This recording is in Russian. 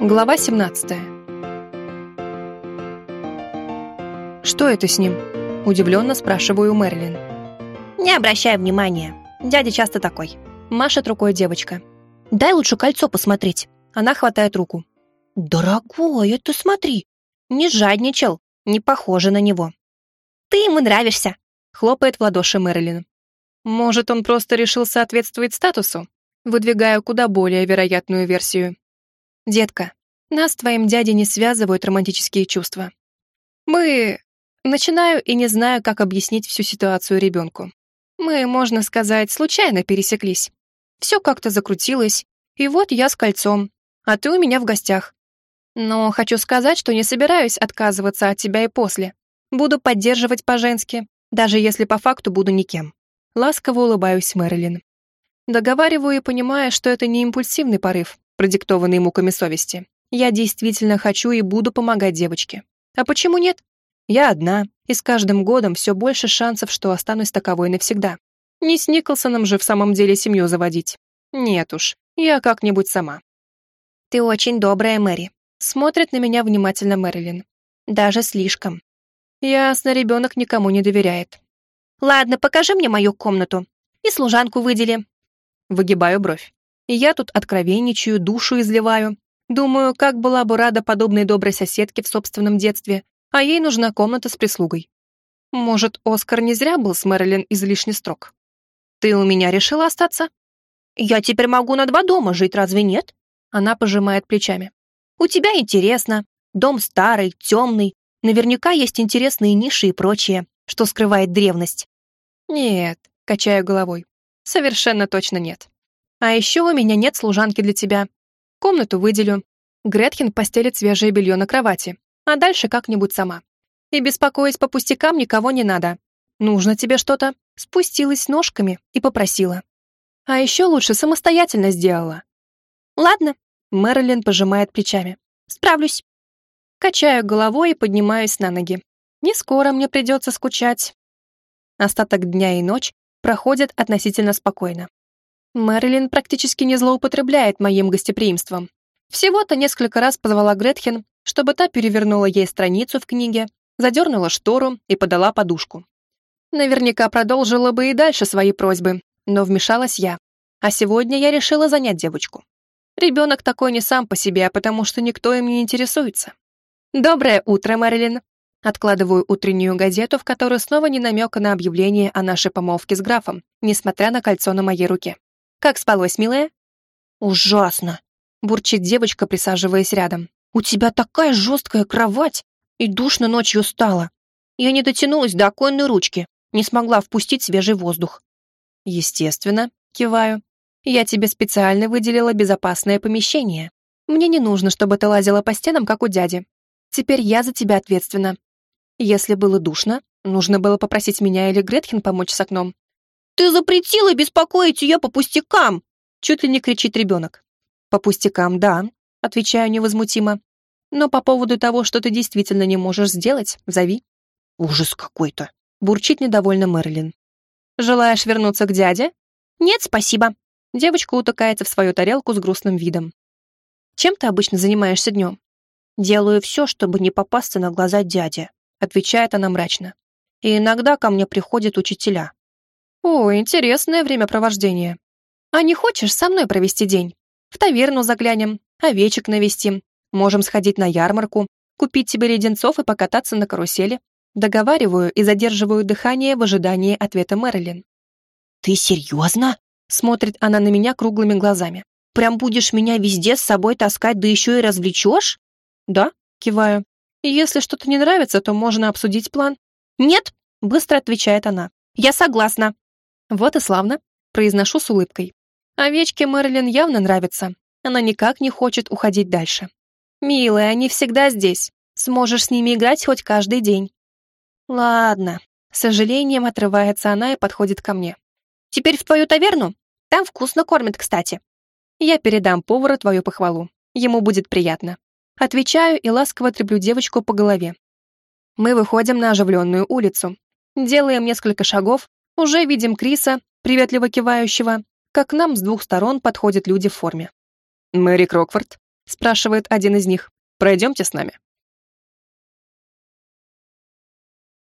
Глава 17 «Что это с ним?» – удивленно спрашиваю Мерлин. «Не обращай внимания. Дядя часто такой». Машет рукой девочка. «Дай лучше кольцо посмотреть». Она хватает руку. «Дорогой, это смотри. Не жадничал. Не похоже на него». «Ты ему нравишься», – хлопает в ладоши Мерлин. «Может, он просто решил соответствовать статусу?» Выдвигаю куда более вероятную версию. «Детка, нас с твоим дядей не связывают романтические чувства. Мы...» Начинаю и не знаю, как объяснить всю ситуацию ребенку. Мы, можно сказать, случайно пересеклись. Все как-то закрутилось, и вот я с кольцом, а ты у меня в гостях. Но хочу сказать, что не собираюсь отказываться от тебя и после. Буду поддерживать по-женски, даже если по факту буду никем. Ласково улыбаюсь Мэрилин. Договариваю и понимая, что это не импульсивный порыв, продиктованный муками совести. Я действительно хочу и буду помогать девочке. А почему нет? Я одна, и с каждым годом все больше шансов, что останусь таковой навсегда. Не с Николсоном же в самом деле семью заводить. Нет уж, я как-нибудь сама. Ты очень добрая, Мэри. Смотрит на меня внимательно Мэрилин. Даже слишком. Ясно, ребенок никому не доверяет. Ладно, покажи мне мою комнату. И служанку выдели. Выгибаю бровь. И я тут откровенничаю, душу изливаю. Думаю, как была бы рада подобной доброй соседке в собственном детстве, а ей нужна комната с прислугой. Может, Оскар не зря был с Мэрилин излишне строг. Ты у меня решила остаться? Я теперь могу на два дома жить, разве нет? Она пожимает плечами. У тебя интересно. Дом старый, темный. Наверняка есть интересные ниши и прочее, что скрывает древность. Нет, качаю головой. Совершенно точно нет. А еще у меня нет служанки для тебя. Комнату выделю. Гретхен постелит свежее белье на кровати, а дальше как-нибудь сама. И беспокоить по пустякам никого не надо. Нужно тебе что-то. Спустилась ножками и попросила. А еще лучше самостоятельно сделала. Ладно, Мэрилин пожимает плечами. Справлюсь. Качаю головой и поднимаюсь на ноги. Не скоро мне придется скучать. Остаток дня и ночь проходят относительно спокойно. Мэрилин практически не злоупотребляет моим гостеприимством. Всего-то несколько раз позвала Гретхен, чтобы та перевернула ей страницу в книге, задернула штору и подала подушку. Наверняка продолжила бы и дальше свои просьбы, но вмешалась я. А сегодня я решила занять девочку. Ребенок такой не сам по себе, а потому что никто им не интересуется. «Доброе утро, Мэрилин!» Откладываю утреннюю газету, в которой снова не намека на объявление о нашей помолвке с графом, несмотря на кольцо на моей руке. «Как спалось, милая?» «Ужасно!» — бурчит девочка, присаживаясь рядом. «У тебя такая жесткая кровать, и душно ночью стало. Я не дотянулась до оконной ручки, не смогла впустить свежий воздух». «Естественно», — киваю. «Я тебе специально выделила безопасное помещение. Мне не нужно, чтобы ты лазила по стенам, как у дяди. Теперь я за тебя ответственна. Если было душно, нужно было попросить меня или Гретхен помочь с окном. «Ты запретила беспокоить ее по пустякам!» Чуть ли не кричит ребенок. «По пустякам, да», — отвечаю невозмутимо. «Но по поводу того, что ты действительно не можешь сделать, зови». «Ужас какой-то», — бурчит недовольно Мерлин. «Желаешь вернуться к дяде?» «Нет, спасибо». Девочка утыкается в свою тарелку с грустным видом. «Чем ты обычно занимаешься днем?» «Делаю все, чтобы не попасться на глаза дяде», — отвечает она мрачно. «И иногда ко мне приходят учителя». «О, интересное времяпровождение. А не хочешь со мной провести день? В таверну заглянем, овечек навестим, можем сходить на ярмарку, купить тебе леденцов и покататься на карусели». Договариваю и задерживаю дыхание в ожидании ответа Мэрилин. «Ты серьезно?» — смотрит она на меня круглыми глазами. «Прям будешь меня везде с собой таскать, да еще и развлечешь?» «Да», — киваю. «Если что-то не нравится, то можно обсудить план». «Нет», — быстро отвечает она. «Я согласна». «Вот и славно», — произношу с улыбкой. Овечке Мэрилин явно нравится. Она никак не хочет уходить дальше. «Милая, они всегда здесь. Сможешь с ними играть хоть каждый день». «Ладно». С сожалением отрывается она и подходит ко мне. «Теперь в твою таверну? Там вкусно кормят, кстати». «Я передам повару твою похвалу. Ему будет приятно». Отвечаю и ласково треплю девочку по голове. Мы выходим на оживленную улицу. Делаем несколько шагов, уже видим Криса, приветливо кивающего, как к нам с двух сторон подходят люди в форме. «Мэри Крокфорд», спрашивает один из них. «Пройдемте с нами».